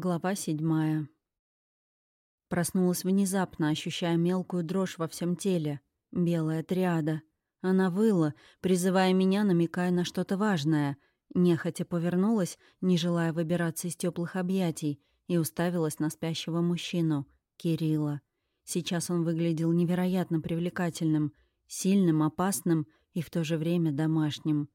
Глава седьмая. Проснулась внезапно, ощущая мелкую дрожь во всем теле. Белая триада. Она выла, призывая меня, намекая на что-то важное. Нехотя повернулась, не желая выбираться из теплых объятий, и уставилась на спящего мужчину, Кирилла. Сейчас он выглядел невероятно привлекательным, сильным, опасным и в то же время домашним.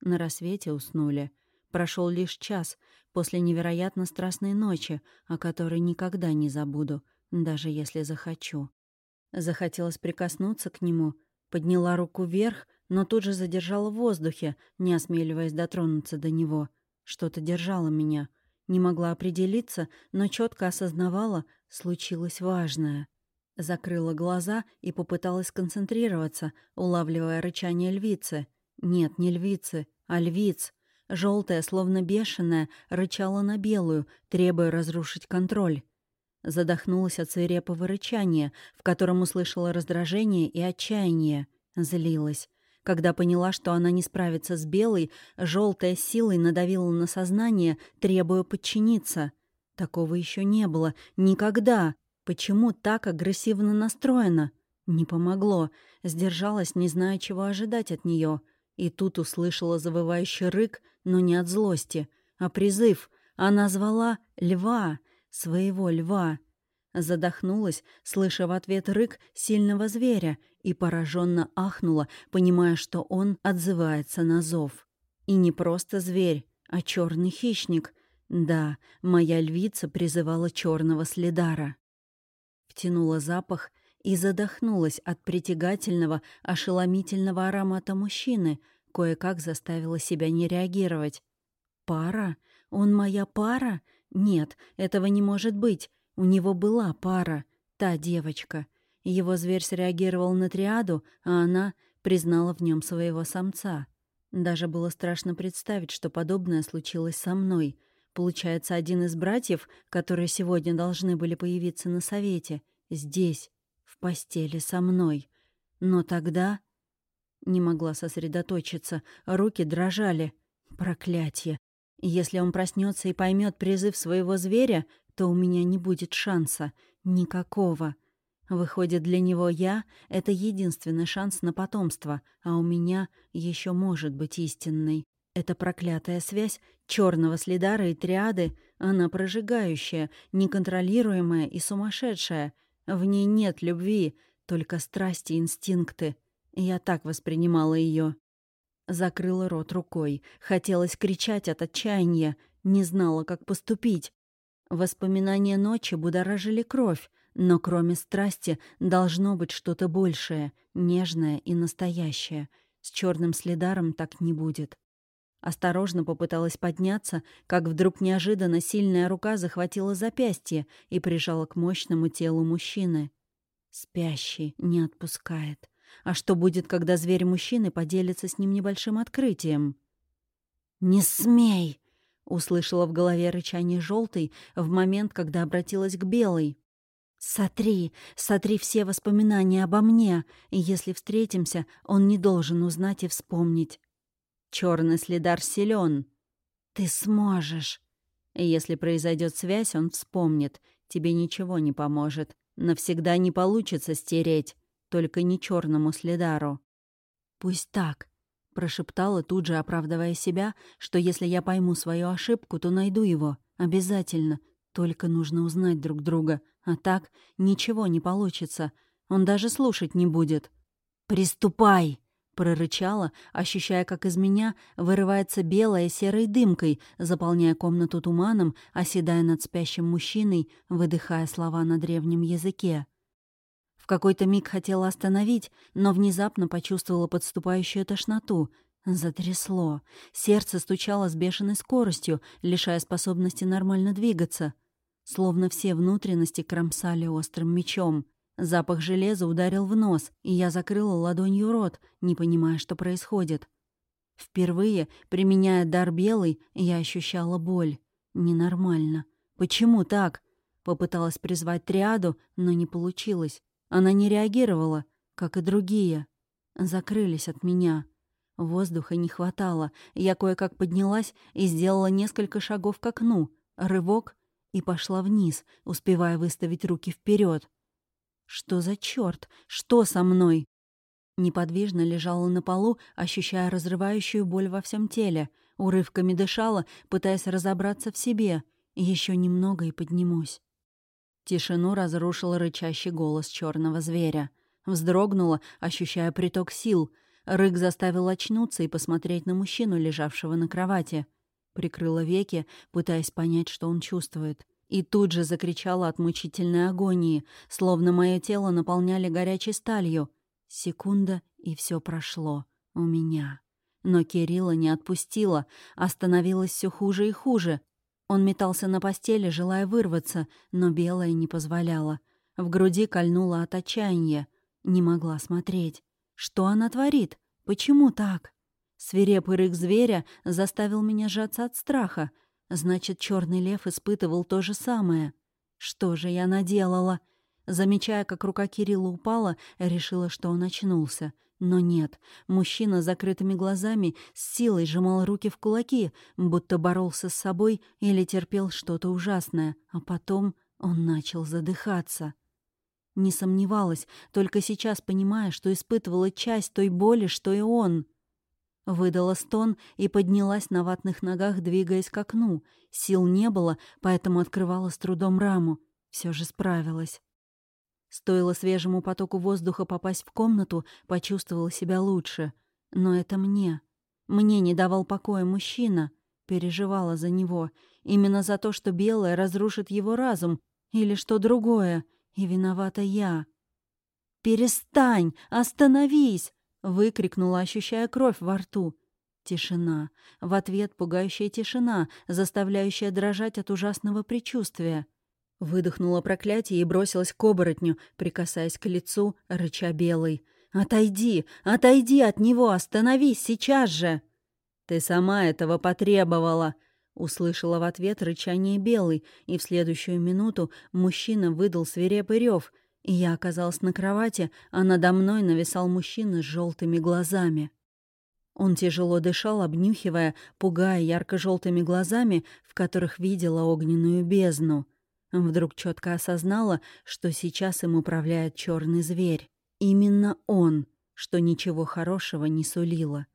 На рассвете уснули — Прошел лишь час после невероятно страстной ночи, о которой никогда не забуду, даже если захочу. Захотелось прикоснуться к нему, подняла руку вверх, но тут же задержала в воздухе, не осмеливаясь дотронуться до него. Что-то держало меня. Не могла определиться, но четко осознавала, случилось важное. Закрыла глаза и попыталась концентрироваться, улавливая рычание львицы. Нет, не львицы, а львиц — Желтая, словно бешеная, рычала на белую, требуя разрушить контроль. Задохнулась от свирепого рычания, в котором услышала раздражение и отчаяние. Злилась. Когда поняла, что она не справится с белой, желтая силой надавила на сознание, требуя подчиниться. Такого еще не было. Никогда. Почему так агрессивно настроена? Не помогло. Сдержалась, не зная, чего ожидать от нее. И тут услышала завывающий рык, но не от злости, а призыв. Она звала льва, своего льва. Задохнулась, слыша в ответ рык сильного зверя, и пораженно ахнула, понимая, что он отзывается на зов. И не просто зверь, а черный хищник. Да, моя львица призывала черного следара. Втянула запах — и задохнулась от притягательного, ошеломительного аромата мужчины, кое-как заставила себя не реагировать. «Пара? Он моя пара? Нет, этого не может быть. У него была пара, та девочка. Его зверь среагировал на триаду, а она признала в нем своего самца. Даже было страшно представить, что подобное случилось со мной. Получается, один из братьев, которые сегодня должны были появиться на совете, здесь, в постели со мной. Но тогда... Не могла сосредоточиться, руки дрожали. Проклятье. Если он проснется и поймет призыв своего зверя, то у меня не будет шанса. Никакого. Выходит, для него я — это единственный шанс на потомство, а у меня еще может быть истинный. Эта проклятая связь черного следара и триады, она прожигающая, неконтролируемая и сумасшедшая — в ней нет любви, только страсти инстинкты. Я так воспринимала ее. Закрыла рот рукой. Хотелось кричать от отчаяния. Не знала, как поступить. Воспоминания ночи будоражили кровь, но кроме страсти должно быть что-то большее, нежное и настоящее. С черным следаром так не будет. Осторожно попыталась подняться, как вдруг неожиданно сильная рука захватила запястье и прижала к мощному телу мужчины. Спящий не отпускает. А что будет, когда зверь мужчины поделится с ним небольшим открытием? «Не смей!» — услышала в голове рычание желтой в момент, когда обратилась к белой. «Сотри, сотри все воспоминания обо мне, и если встретимся, он не должен узнать и вспомнить. Черный следар силен. Ты сможешь. Если произойдет связь, он вспомнит. Тебе ничего не поможет. Навсегда не получится стереть. Только не черному следару. Пусть так, прошептала, тут же оправдывая себя, что если я пойму свою ошибку, то найду его. Обязательно. Только нужно узнать друг друга. А так ничего не получится. Он даже слушать не будет. «Приступай!» Прорычала, ощущая, как из меня вырывается белая серой дымкой, заполняя комнату туманом, оседая над спящим мужчиной, выдыхая слова на древнем языке. В какой-то миг хотела остановить, но внезапно почувствовала подступающую тошноту. Затрясло. Сердце стучало с бешеной скоростью, лишая способности нормально двигаться. Словно все внутренности кромсали острым мечом. Запах железа ударил в нос, и я закрыла ладонью рот, не понимая, что происходит. Впервые, применяя дар белый, я ощущала боль. Ненормально. Почему так? Попыталась призвать триаду, но не получилось. Она не реагировала, как и другие. Закрылись от меня. Воздуха не хватало. Я кое-как поднялась и сделала несколько шагов к окну. Рывок, и пошла вниз, успевая выставить руки вперед. Что за черт? Что со мной? Неподвижно лежала на полу, ощущая разрывающую боль во всем теле. Урывками дышала, пытаясь разобраться в себе. Еще немного и поднимусь. Тишину разрушил рычащий голос черного зверя. Вздрогнула, ощущая приток сил. Рык заставил очнуться и посмотреть на мужчину, лежавшего на кровати. Прикрыла веки, пытаясь понять, что он чувствует. И тут же закричала от мучительной агонии, словно мое тело наполняли горячей сталью. Секунда, и все прошло. У меня. Но Кирилла не отпустила, остановилась все хуже и хуже. Он метался на постели, желая вырваться, но белая не позволяла. В груди кольнула от отчаяния. Не могла смотреть. Что она творит? Почему так? Свирепый рык зверя заставил меня сжаться от страха. Значит, черный лев испытывал то же самое. Что же я наделала? Замечая, как рука Кирилла упала, решила, что он очнулся. Но нет, мужчина с закрытыми глазами с силой сжимал руки в кулаки, будто боролся с собой или терпел что-то ужасное, а потом он начал задыхаться. Не сомневалась, только сейчас понимая, что испытывала часть той боли, что и он. Выдала стон и поднялась на ватных ногах, двигаясь к окну. Сил не было, поэтому открывала с трудом раму. Все же справилась. Стоило свежему потоку воздуха попасть в комнату, почувствовала себя лучше. Но это мне. Мне не давал покоя мужчина. Переживала за него. Именно за то, что белое разрушит его разум. Или что другое. И виновата я. «Перестань! Остановись!» — выкрикнула, ощущая кровь во рту. Тишина. В ответ пугающая тишина, заставляющая дрожать от ужасного предчувствия. Выдохнула проклятие и бросилась к оборотню, прикасаясь к лицу, рыча белый. «Отойди! Отойди от него! Остановись сейчас же!» «Ты сама этого потребовала!» Услышала в ответ рычание белый, и в следующую минуту мужчина выдал свирепый рев, я оказалась на кровати, а надо мной нависал мужчина с желтыми глазами. Он тяжело дышал, обнюхивая, пугая ярко-желтыми глазами, в которых видела огненную бездну. Вдруг четко осознала, что сейчас им управляет черный зверь. Именно он, что ничего хорошего не сулило.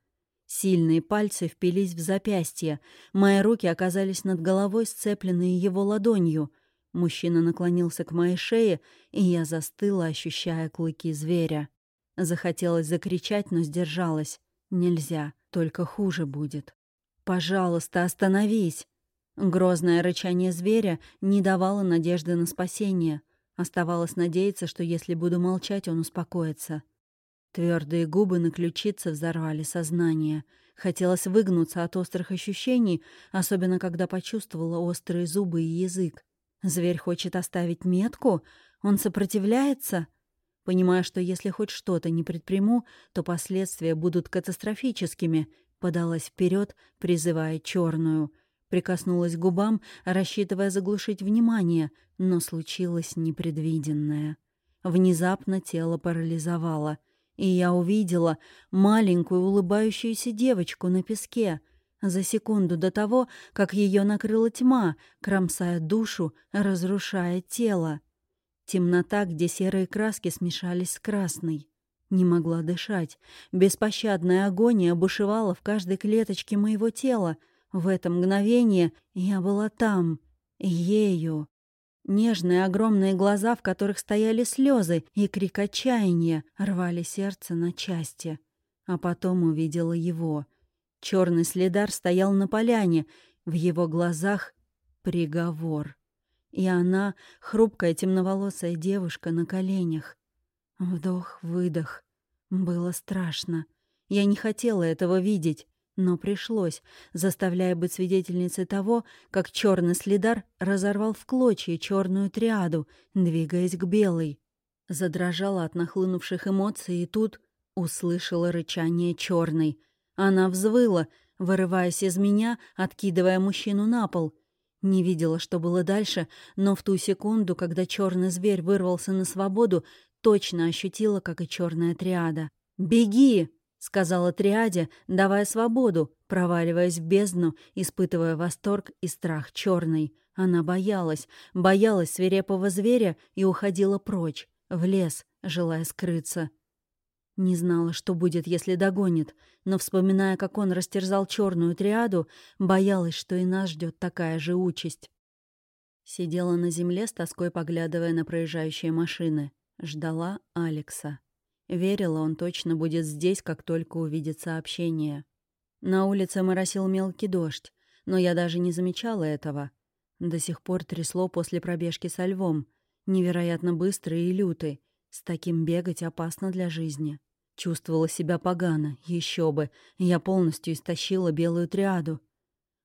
Сильные пальцы впились в запястье. Мои руки оказались над головой, сцепленные его ладонью. Мужчина наклонился к моей шее, и я застыла, ощущая клыки зверя. Захотелось закричать, но сдержалась. Нельзя, только хуже будет. «Пожалуйста, остановись!» Грозное рычание зверя не давало надежды на спасение. Оставалось надеяться, что если буду молчать, он успокоится. Твердые губы на ключице взорвали сознание. Хотелось выгнуться от острых ощущений, особенно когда почувствовала острые зубы и язык. Зверь хочет оставить метку? Он сопротивляется? Понимая, что если хоть что-то не предприму, то последствия будут катастрофическими, подалась вперед, призывая черную. Прикоснулась к губам, рассчитывая заглушить внимание, но случилось непредвиденное. Внезапно тело парализовало — и я увидела маленькую улыбающуюся девочку на песке за секунду до того, как ее накрыла тьма, кромсая душу, разрушая тело. Темнота, где серые краски смешались с красной. Не могла дышать. Беспощадная агония бушевала в каждой клеточке моего тела. В это мгновение я была там, ею. Нежные огромные глаза, в которых стояли слезы, и крик отчаяния рвали сердце на части. А потом увидела его. Черный следар стоял на поляне, в его глазах приговор. И она, хрупкая темноволосая девушка на коленях. Вдох-выдох. Было страшно. Я не хотела этого видеть. Но пришлось, заставляя быть свидетельницей того, как черный следар разорвал в клочья черную триаду, двигаясь к белой. Задрожала от нахлынувших эмоций и тут услышала рычание черной. Она взвыла, вырываясь из меня, откидывая мужчину на пол. Не видела, что было дальше, но в ту секунду, когда черный зверь вырвался на свободу, точно ощутила, как и черная триада. «Беги!» Сказала триаде, давая свободу, проваливаясь в бездну, испытывая восторг и страх черный. Она боялась, боялась свирепого зверя и уходила прочь, в лес, желая скрыться. Не знала, что будет, если догонит, но, вспоминая, как он растерзал черную триаду, боялась, что и нас ждет такая же участь. Сидела на земле, с тоской поглядывая на проезжающие машины. Ждала Алекса. Верила, он точно будет здесь, как только увидит сообщение. На улице моросил мелкий дождь, но я даже не замечала этого. До сих пор трясло после пробежки со львом. Невероятно быстрый и лютый. С таким бегать опасно для жизни. Чувствовала себя погано, еще бы. Я полностью истощила белую триаду.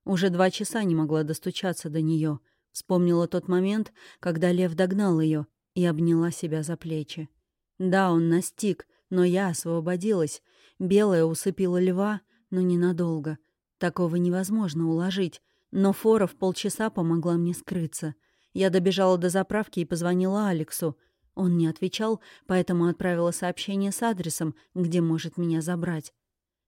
Уже два часа не могла достучаться до нее. Вспомнила тот момент, когда лев догнал ее и обняла себя за плечи. Да, он настиг, но я освободилась. Белая усыпила льва, но ненадолго. Такого невозможно уложить. Но фора в полчаса помогла мне скрыться. Я добежала до заправки и позвонила Алексу. Он не отвечал, поэтому отправила сообщение с адресом, где может меня забрать.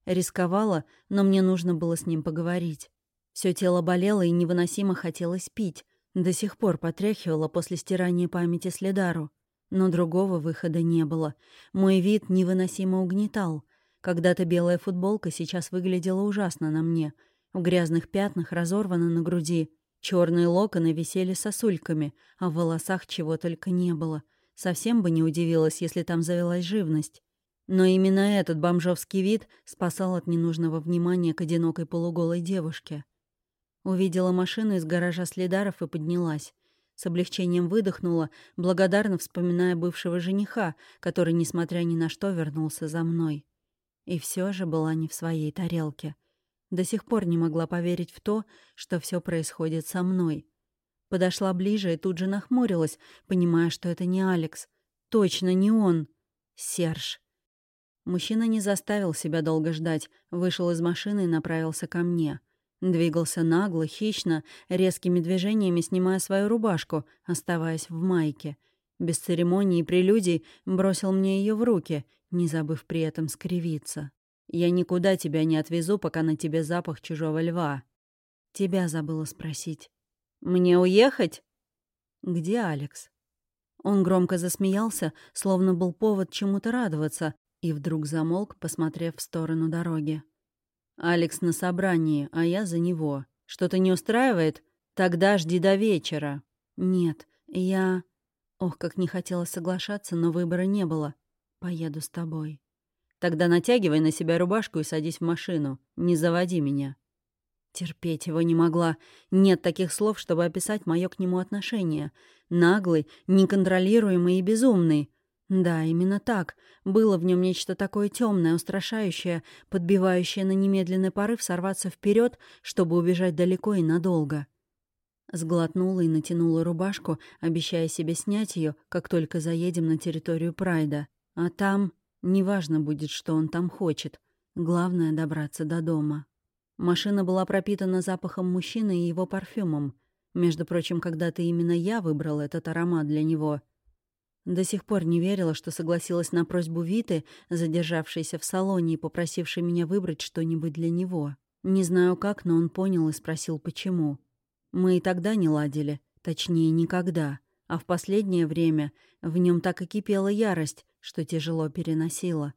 Рисковала, но мне нужно было с ним поговорить. Все тело болело и невыносимо хотелось пить. До сих пор потряхивала после стирания памяти следару. Но другого выхода не было. Мой вид невыносимо угнетал. Когда-то белая футболка сейчас выглядела ужасно на мне. В грязных пятнах разорвана на груди. Черные локоны висели сосульками, а в волосах чего только не было — Совсем бы не удивилась, если там завелась живность. Но именно этот бомжовский вид спасал от ненужного внимания к одинокой полуголой девушке. Увидела машину из гаража следаров и поднялась. С облегчением выдохнула, благодарно вспоминая бывшего жениха, который, несмотря ни на что, вернулся за мной. И все же была не в своей тарелке. До сих пор не могла поверить в то, что все происходит со мной. Подошла ближе и тут же нахмурилась, понимая, что это не Алекс. Точно не он. Серж. Мужчина не заставил себя долго ждать, вышел из машины и направился ко мне. Двигался нагло, хищно, резкими движениями снимая свою рубашку, оставаясь в майке. Без церемоний и прелюдий бросил мне ее в руки, не забыв при этом скривиться. «Я никуда тебя не отвезу, пока на тебе запах чужого льва». «Тебя забыла спросить». «Мне уехать?» «Где Алекс?» Он громко засмеялся, словно был повод чему-то радоваться, и вдруг замолк, посмотрев в сторону дороги. «Алекс на собрании, а я за него. Что-то не устраивает? Тогда жди до вечера». «Нет, я...» Ох, как не хотела соглашаться, но выбора не было. «Поеду с тобой». «Тогда натягивай на себя рубашку и садись в машину. Не заводи меня». Терпеть его не могла. Нет таких слов, чтобы описать мое к нему отношение. Наглый, неконтролируемый и безумный. Да, именно так. Было в нем нечто такое темное, устрашающее, подбивающее на немедленный порыв сорваться вперед, чтобы убежать далеко и надолго. Сглотнула и натянула рубашку, обещая себе снять ее, как только заедем на территорию Прайда. А там... Неважно будет, что он там хочет. Главное — добраться до дома. Машина была пропитана запахом мужчины и его парфюмом. Между прочим, когда-то именно я выбрал этот аромат для него. До сих пор не верила, что согласилась на просьбу Виты, задержавшейся в салоне и попросившей меня выбрать что-нибудь для него. Не знаю как, но он понял и спросил, почему. Мы и тогда не ладили, точнее, никогда. А в последнее время в нем так и кипела ярость, что тяжело переносила.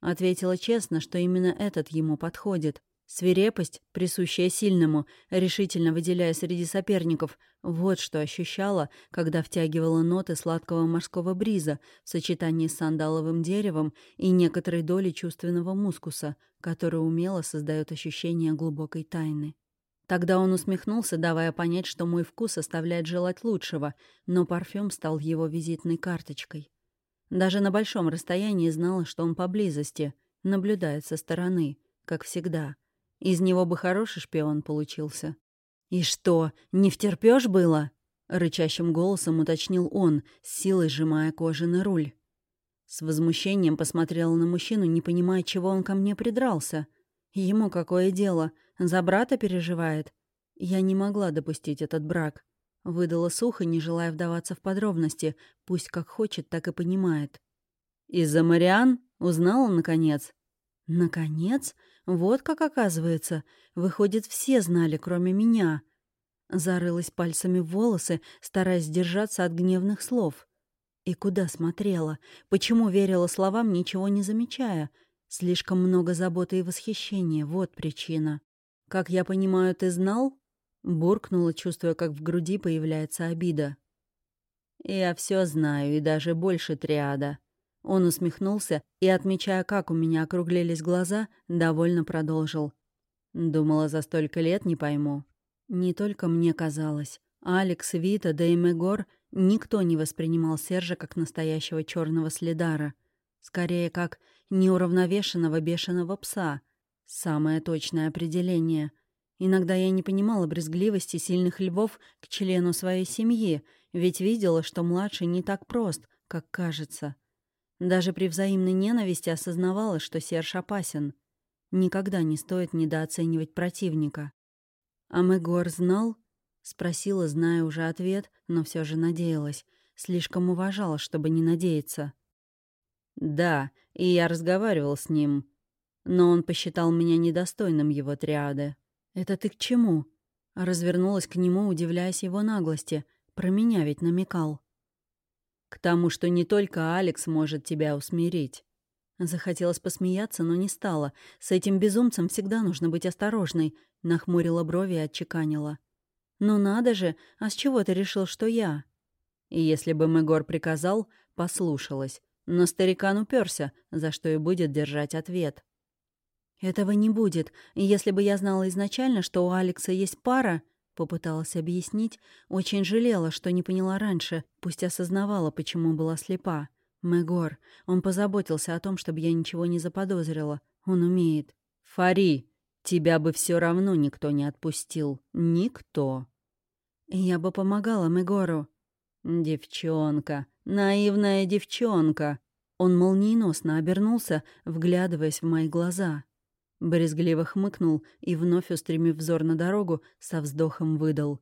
Ответила честно, что именно этот ему подходит — Свирепость, присущая сильному, решительно выделяя среди соперников, вот что ощущала, когда втягивала ноты сладкого морского бриза в сочетании с сандаловым деревом и некоторой долей чувственного мускуса, который умело создает ощущение глубокой тайны. Тогда он усмехнулся, давая понять, что мой вкус оставляет желать лучшего, но парфюм стал его визитной карточкой. Даже на большом расстоянии знала, что он поблизости, наблюдает со стороны, как всегда — из него бы хороший шпион получился. «И что, не втерпёшь было?» — рычащим голосом уточнил он, с силой сжимая кожаный руль. С возмущением посмотрела на мужчину, не понимая, чего он ко мне придрался. Ему какое дело? За брата переживает? Я не могла допустить этот брак. Выдала сухо, не желая вдаваться в подробности. Пусть как хочет, так и понимает. «Из-за Мариан? Узнала, наконец?» Наконец, вот как оказывается, выходит, все знали, кроме меня. Зарылась пальцами в волосы, стараясь держаться от гневных слов. И куда смотрела? Почему верила словам, ничего не замечая? Слишком много заботы и восхищения, вот причина. «Как я понимаю, ты знал?» Буркнула, чувствуя, как в груди появляется обида. «Я все знаю, и даже больше триада». Он усмехнулся и, отмечая, как у меня округлились глаза, довольно продолжил. Думала, за столько лет не пойму. Не только мне казалось. Алекс, Вита, да и Мегор никто не воспринимал Сержа как настоящего черного следара. Скорее, как неуравновешенного бешеного пса. Самое точное определение. Иногда я не понимала брезгливости сильных львов к члену своей семьи, ведь видела, что младший не так прост, как кажется. Даже при взаимной ненависти осознавала, что Серж опасен. Никогда не стоит недооценивать противника. А Мегор знал? Спросила, зная уже ответ, но все же надеялась. Слишком уважала, чтобы не надеяться. «Да, и я разговаривал с ним. Но он посчитал меня недостойным его триады». «Это ты к чему?» Развернулась к нему, удивляясь его наглости. Про меня ведь намекал. «К тому, что не только Алекс может тебя усмирить». Захотелось посмеяться, но не стала. С этим безумцем всегда нужно быть осторожной. Нахмурила брови и отчеканила. «Ну надо же, а с чего ты решил, что я?» И если бы Мегор приказал, послушалась. Но старикан уперся, за что и будет держать ответ. «Этого не будет. Если бы я знала изначально, что у Алекса есть пара...» Попыталась объяснить, очень жалела, что не поняла раньше, пусть осознавала, почему была слепа. Мегор, он позаботился о том, чтобы я ничего не заподозрила. Он умеет. «Фари, тебя бы все равно никто не отпустил. Никто». «Я бы помогала Мегору». «Девчонка, наивная девчонка». Он молниеносно обернулся, вглядываясь в мои глаза. Брезгливо хмыкнул и, вновь устремив взор на дорогу, со вздохом выдал.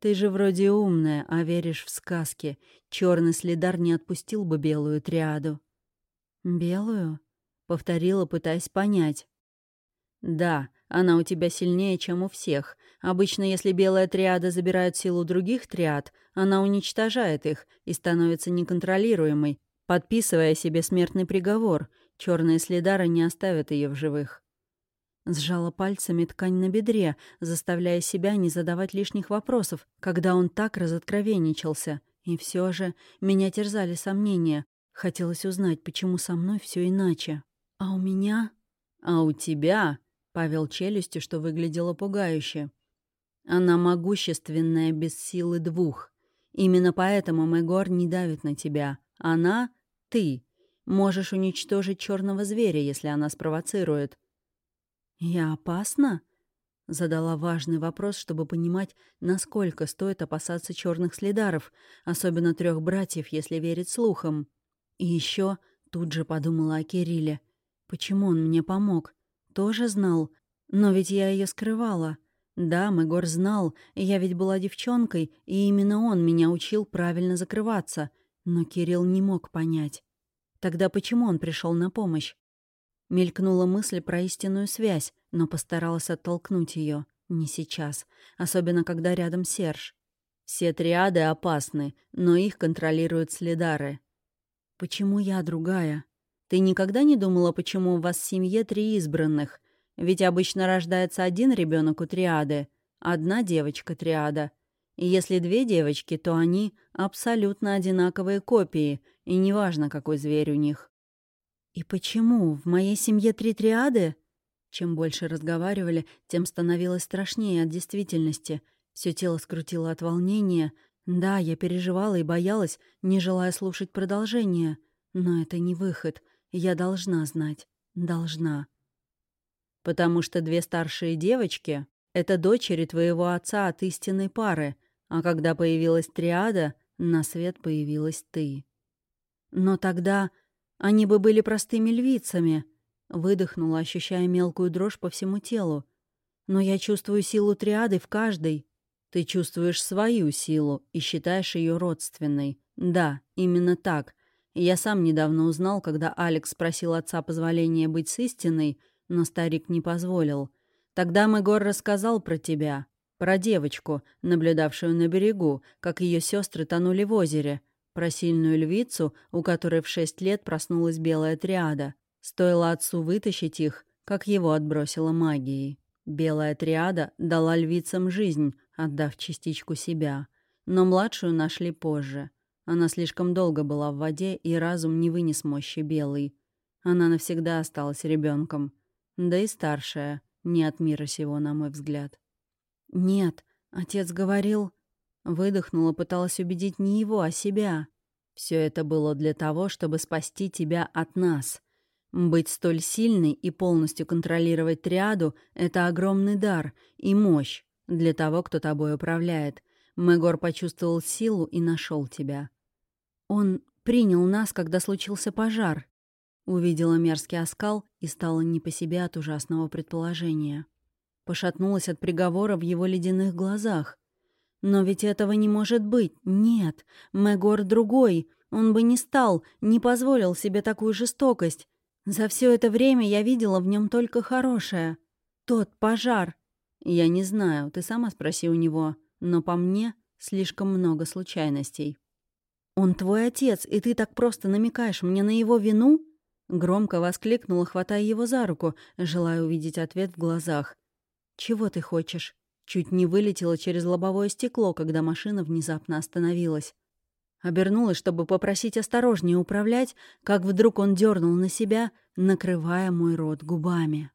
«Ты же вроде умная, а веришь в сказки. Черный следар не отпустил бы белую триаду». «Белую?» — повторила, пытаясь понять. «Да, она у тебя сильнее, чем у всех. Обычно, если белая триада забирает силу других триад, она уничтожает их и становится неконтролируемой, подписывая себе смертный приговор. Черные следары не оставят ее в живых. Сжала пальцами ткань на бедре, заставляя себя не задавать лишних вопросов, когда он так разоткровенничался. И все же меня терзали сомнения. Хотелось узнать, почему со мной все иначе. А у меня... А у тебя... Павел челюстью, что выглядело пугающе. Она могущественная без силы двух. Именно поэтому Мегор не давит на тебя. Она — ты. Можешь уничтожить черного зверя, если она спровоцирует. «Я опасна?» Задала важный вопрос, чтобы понимать, насколько стоит опасаться черных следаров, особенно трех братьев, если верить слухам. И еще тут же подумала о Кирилле. Почему он мне помог? Тоже знал. Но ведь я ее скрывала. Да, Мегор знал, я ведь была девчонкой, и именно он меня учил правильно закрываться. Но Кирилл не мог понять. Тогда почему он пришел на помощь? Мелькнула мысль про истинную связь, но постаралась оттолкнуть ее. Не сейчас, особенно когда рядом Серж. Все триады опасны, но их контролируют следары. Почему я другая? Ты никогда не думала, почему у вас в семье три избранных? Ведь обычно рождается один ребенок у триады, одна девочка триада. И если две девочки, то они абсолютно одинаковые копии, и неважно, какой зверь у них. «И почему? В моей семье три триады?» Чем больше разговаривали, тем становилось страшнее от действительности. Все тело скрутило от волнения. Да, я переживала и боялась, не желая слушать продолжение. Но это не выход. Я должна знать. Должна. «Потому что две старшие девочки — это дочери твоего отца от истинной пары, а когда появилась триада, на свет появилась ты». «Но тогда они бы были простыми львицами. Выдохнула, ощущая мелкую дрожь по всему телу. Но я чувствую силу триады в каждой. Ты чувствуешь свою силу и считаешь ее родственной. Да, именно так. Я сам недавно узнал, когда Алекс спросил отца позволения быть с истиной, но старик не позволил. Тогда Мегор рассказал про тебя, про девочку, наблюдавшую на берегу, как ее сестры тонули в озере, про сильную львицу, у которой в шесть лет проснулась белая триада. Стоило отцу вытащить их, как его отбросило магией. Белая триада дала львицам жизнь, отдав частичку себя. Но младшую нашли позже. Она слишком долго была в воде, и разум не вынес мощи белой. Она навсегда осталась ребенком. Да и старшая, не от мира сего, на мой взгляд. «Нет», — отец говорил... Выдохнула, пыталась убедить не его, а себя. Все это было для того, чтобы спасти тебя от нас. Быть столь сильной и полностью контролировать триаду — это огромный дар и мощь для того, кто тобой управляет. Мегор почувствовал силу и нашел тебя. Он принял нас, когда случился пожар. Увидела мерзкий оскал и стала не по себе от ужасного предположения. Пошатнулась от приговора в его ледяных глазах. Но ведь этого не может быть. Нет, Мегор другой. Он бы не стал, не позволил себе такую жестокость. За все это время я видела в нем только хорошее. Тот пожар. Я не знаю, ты сама спроси у него. Но по мне слишком много случайностей. «Он твой отец, и ты так просто намекаешь мне на его вину?» Громко воскликнула, хватая его за руку, желая увидеть ответ в глазах. «Чего ты хочешь?» Чуть не вылетела через лобовое стекло, когда машина внезапно остановилась. Обернулась, чтобы попросить осторожнее управлять, как вдруг он дернул на себя, накрывая мой рот губами.